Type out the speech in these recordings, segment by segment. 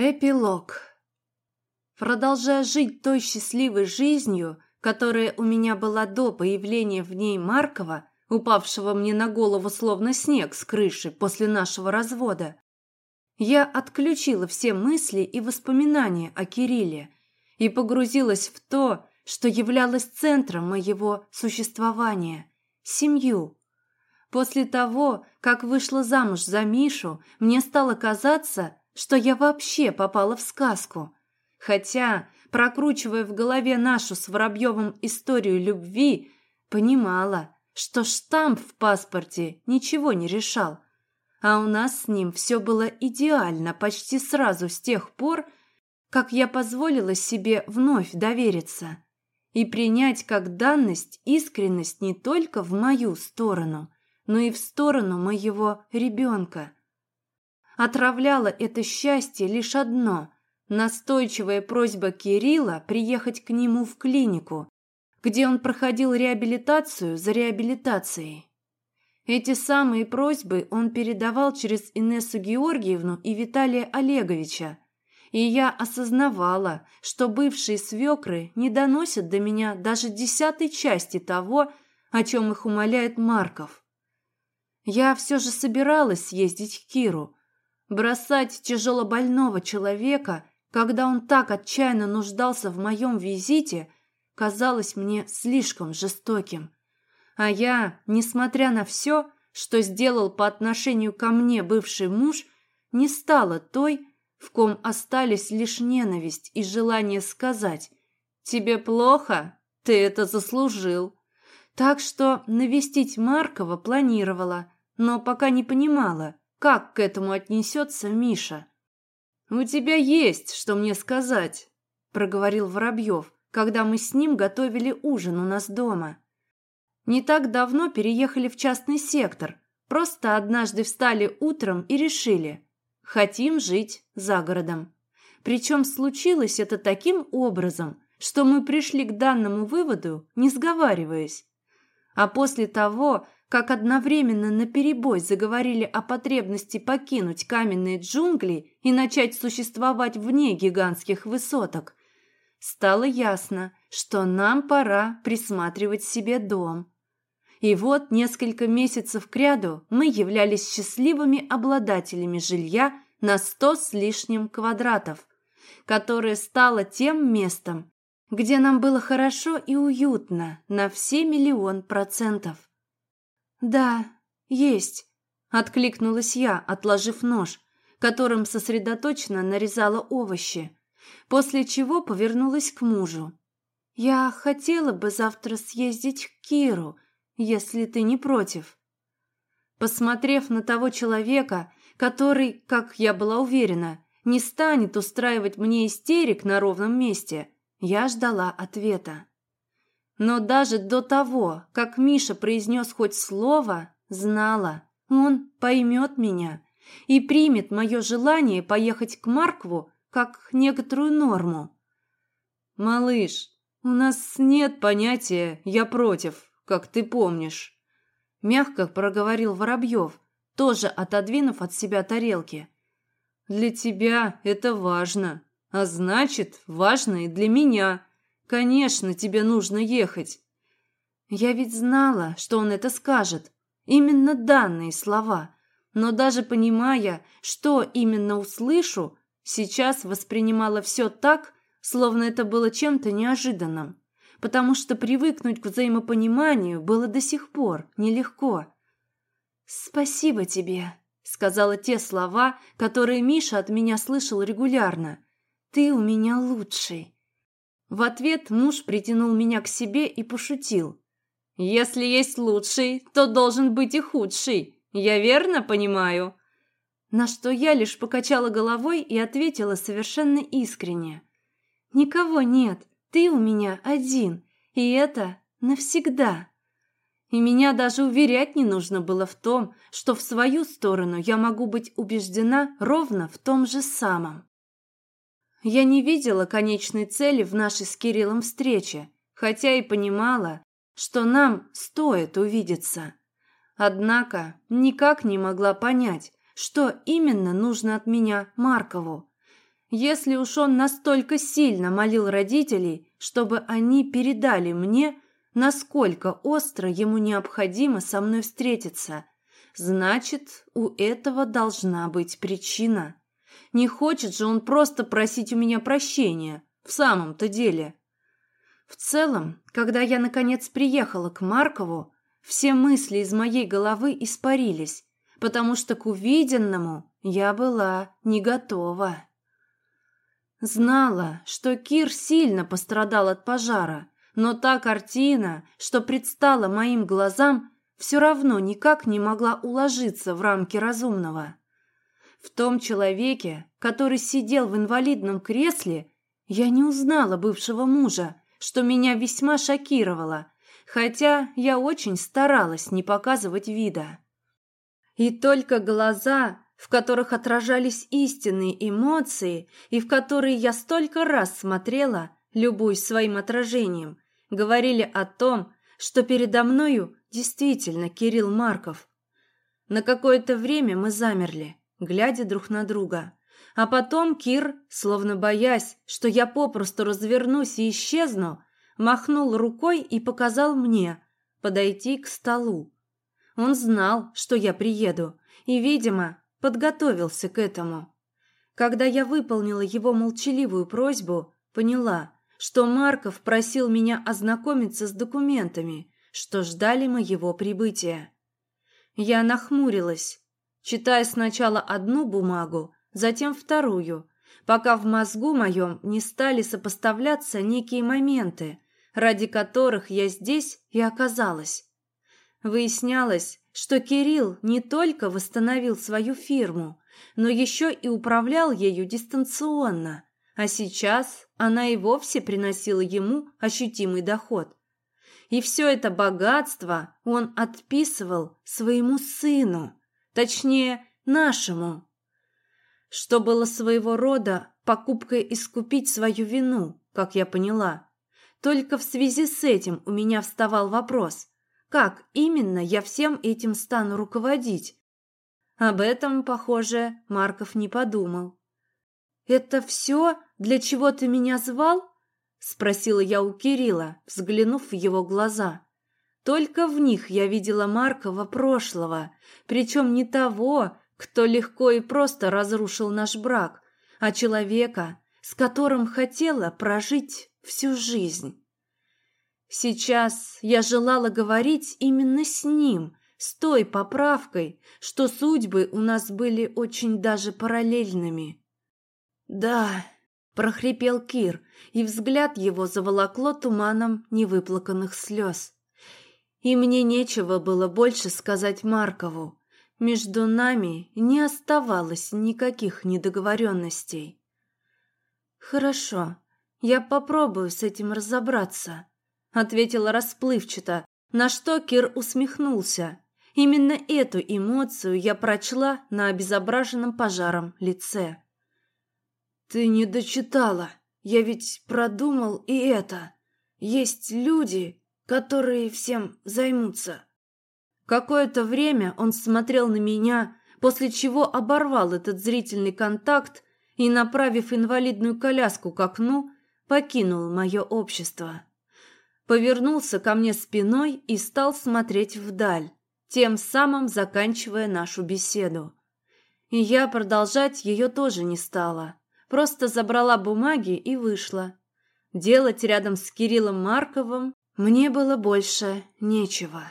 Эпилог. Продолжая жить той счастливой жизнью, которая у меня была до появления в ней Маркова, упавшего мне на голову словно снег с крыши после нашего развода, я отключила все мысли и воспоминания о Кирилле и погрузилась в то, что являлось центром моего существования – семью. После того, как вышла замуж за Мишу, мне стало казаться, что я вообще попала в сказку. Хотя, прокручивая в голове нашу с Воробьевым историю любви, понимала, что штамп в паспорте ничего не решал. А у нас с ним все было идеально почти сразу с тех пор, как я позволила себе вновь довериться и принять как данность искренность не только в мою сторону, но и в сторону моего ребенка – Отравляло это счастье лишь одно – настойчивая просьба Кирилла приехать к нему в клинику, где он проходил реабилитацию за реабилитацией. Эти самые просьбы он передавал через Инессу Георгиевну и Виталия Олеговича, и я осознавала, что бывшие свекры не доносят до меня даже десятой части того, о чем их умоляет Марков. Я все же собиралась съездить к Киру – Бросать тяжелобольного человека, когда он так отчаянно нуждался в моем визите, казалось мне слишком жестоким. А я, несмотря на все, что сделал по отношению ко мне бывший муж, не стала той, в ком остались лишь ненависть и желание сказать «Тебе плохо? Ты это заслужил». Так что навестить Маркова планировала, но пока не понимала, как к этому отнесется Миша? «У тебя есть, что мне сказать», – проговорил Воробьев, когда мы с ним готовили ужин у нас дома. Не так давно переехали в частный сектор, просто однажды встали утром и решили – хотим жить за городом. Причем случилось это таким образом, что мы пришли к данному выводу, не сговариваясь. А после того, как одновременно наперебой заговорили о потребности покинуть каменные джунгли и начать существовать вне гигантских высоток, стало ясно, что нам пора присматривать себе дом. И вот несколько месяцев кряду мы являлись счастливыми обладателями жилья на сто с лишним квадратов, которое стало тем местом, где нам было хорошо и уютно на все миллион процентов. «Да, есть», — откликнулась я, отложив нож, которым сосредоточенно нарезала овощи, после чего повернулась к мужу. «Я хотела бы завтра съездить к Киру, если ты не против». Посмотрев на того человека, который, как я была уверена, не станет устраивать мне истерик на ровном месте, я ждала ответа. Но даже до того, как Миша произнес хоть слово, знала, он поймет меня и примет мое желание поехать к Маркву как некоторую норму. «Малыш, у нас нет понятия «я против», как ты помнишь», – мягко проговорил Воробьев, тоже отодвинув от себя тарелки. «Для тебя это важно, а значит, важно и для меня». Конечно, тебе нужно ехать. Я ведь знала, что он это скажет. Именно данные слова. Но даже понимая, что именно услышу, сейчас воспринимала все так, словно это было чем-то неожиданным. Потому что привыкнуть к взаимопониманию было до сих пор нелегко. «Спасибо тебе», — сказала те слова, которые Миша от меня слышал регулярно. «Ты у меня лучший». В ответ муж притянул меня к себе и пошутил. «Если есть лучший, то должен быть и худший. Я верно понимаю?» На что я лишь покачала головой и ответила совершенно искренне. «Никого нет, ты у меня один, и это навсегда». И меня даже уверять не нужно было в том, что в свою сторону я могу быть убеждена ровно в том же самом. Я не видела конечной цели в нашей с Кириллом встрече, хотя и понимала, что нам стоит увидеться. Однако никак не могла понять, что именно нужно от меня Маркову. Если уж он настолько сильно молил родителей, чтобы они передали мне, насколько остро ему необходимо со мной встретиться, значит, у этого должна быть причина. Не хочет же он просто просить у меня прощения, в самом-то деле. В целом, когда я наконец приехала к Маркову, все мысли из моей головы испарились, потому что к увиденному я была не готова. Знала, что Кир сильно пострадал от пожара, но та картина, что предстала моим глазам, все равно никак не могла уложиться в рамки разумного. В том человеке, который сидел в инвалидном кресле, я не узнала бывшего мужа, что меня весьма шокировало, хотя я очень старалась не показывать вида. И только глаза, в которых отражались истинные эмоции и в которые я столько раз смотрела, любуясь своим отражением, говорили о том, что передо мною действительно Кирилл Марков. На какое-то время мы замерли, глядя друг на друга. А потом Кир, словно боясь, что я попросту развернусь и исчезну, махнул рукой и показал мне подойти к столу. Он знал, что я приеду, и, видимо, подготовился к этому. Когда я выполнила его молчаливую просьбу, поняла, что Марков просил меня ознакомиться с документами, что ждали моего прибытия. Я нахмурилась, читая сначала одну бумагу, затем вторую, пока в мозгу моем не стали сопоставляться некие моменты, ради которых я здесь и оказалась. Выяснялось, что Кирилл не только восстановил свою фирму, но еще и управлял ею дистанционно, а сейчас она и вовсе приносила ему ощутимый доход. И все это богатство он отписывал своему сыну, точнее, нашему, что было своего рода покупкой искупить свою вину, как я поняла. Только в связи с этим у меня вставал вопрос, как именно я всем этим стану руководить? Об этом, похоже, Марков не подумал. «Это все, для чего ты меня звал?» – спросила я у Кирилла, взглянув в его глаза. Только в них я видела Маркова прошлого, причем не того, кто легко и просто разрушил наш брак, а человека, с которым хотела прожить всю жизнь. Сейчас я желала говорить именно с ним, с той поправкой, что судьбы у нас были очень даже параллельными. «Да», — прохрипел Кир, и взгляд его заволокло туманом невыплаканных слез. И мне нечего было больше сказать Маркову. Между нами не оставалось никаких недоговоренностей. «Хорошо, я попробую с этим разобраться», ответила расплывчато, на что Кир усмехнулся. Именно эту эмоцию я прочла на обезображенном пожаром лице. Ты не дочитала. Я ведь продумал и это. Есть люди, которые всем займутся. Какое-то время он смотрел на меня, после чего оборвал этот зрительный контакт и, направив инвалидную коляску к окну, покинул мое общество повернулся ко мне спиной и стал смотреть вдаль, тем самым заканчивая нашу беседу. И я продолжать ее тоже не стала, просто забрала бумаги и вышла. Делать рядом с Кириллом Марковым мне было больше нечего.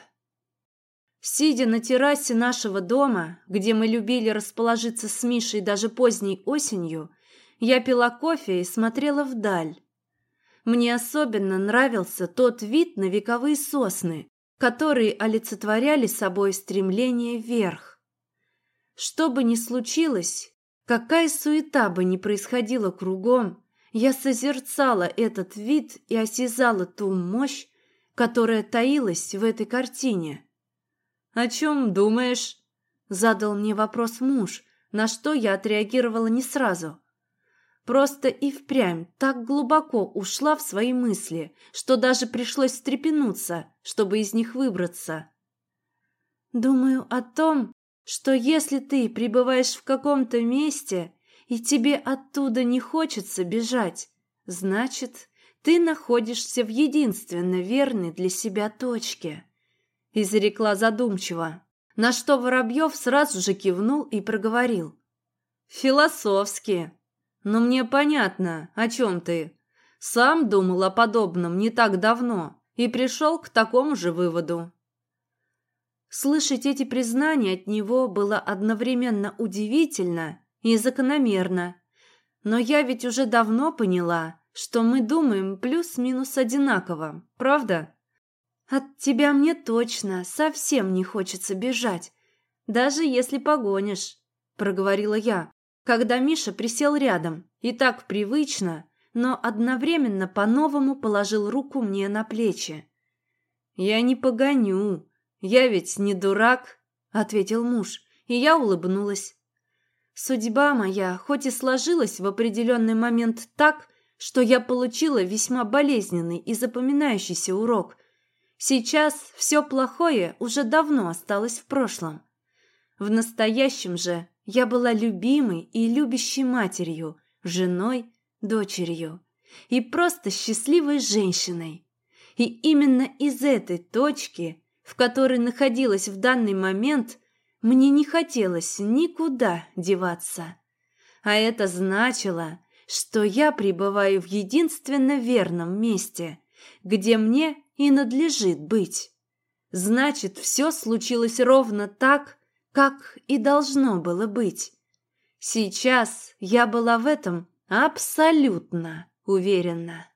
Сидя на террасе нашего дома, где мы любили расположиться с Мишей даже поздней осенью, я пила кофе и смотрела вдаль, мне особенно нравился тот вид на вековые сосны, которые олицетворяли собой стремление вверх. Что бы ни случилось, какая суета бы ни происходила кругом, я созерцала этот вид и осязала ту мощь, которая таилась в этой картине. «О чем думаешь?» – задал мне вопрос муж, на что я отреагировала не сразу – Просто и впрямь так глубоко ушла в свои мысли, что даже пришлось встрепенуться, чтобы из них выбраться. Думаю о том, что если ты пребываешь в каком-то месте и тебе оттуда не хочется бежать, значит, ты находишься в единственно верной для себя точке», — изрекла задумчиво, на что Воробьев сразу же кивнул и проговорил. «Философски. Но мне понятно, о чем ты. Сам думал о подобном не так давно и пришел к такому же выводу». Слышать эти признания от него было одновременно удивительно и закономерно. Но я ведь уже давно поняла, что мы думаем плюс-минус одинаково, правда? От тебя мне точно совсем не хочется бежать, даже если погонишь, проговорила я, когда Миша присел рядом и так привычно, но одновременно по-новому положил руку мне на плечи. Я не погоню, я ведь не дурак, ответил муж, и я улыбнулась. Судьба моя хоть и сложилась в определенный момент так, что я получила весьма болезненный и запоминающийся урок. Сейчас все плохое уже давно осталось в прошлом. В настоящем же я была любимой и любящей матерью, женой, дочерью и просто счастливой женщиной. И именно из этой точки, в которой находилась в данный момент, мне не хотелось никуда деваться. А это значило, что я пребываю в единственно верном месте, где мне и надлежит быть. Значит, все случилось ровно так, как и должно было быть. Сейчас я была в этом абсолютно уверена.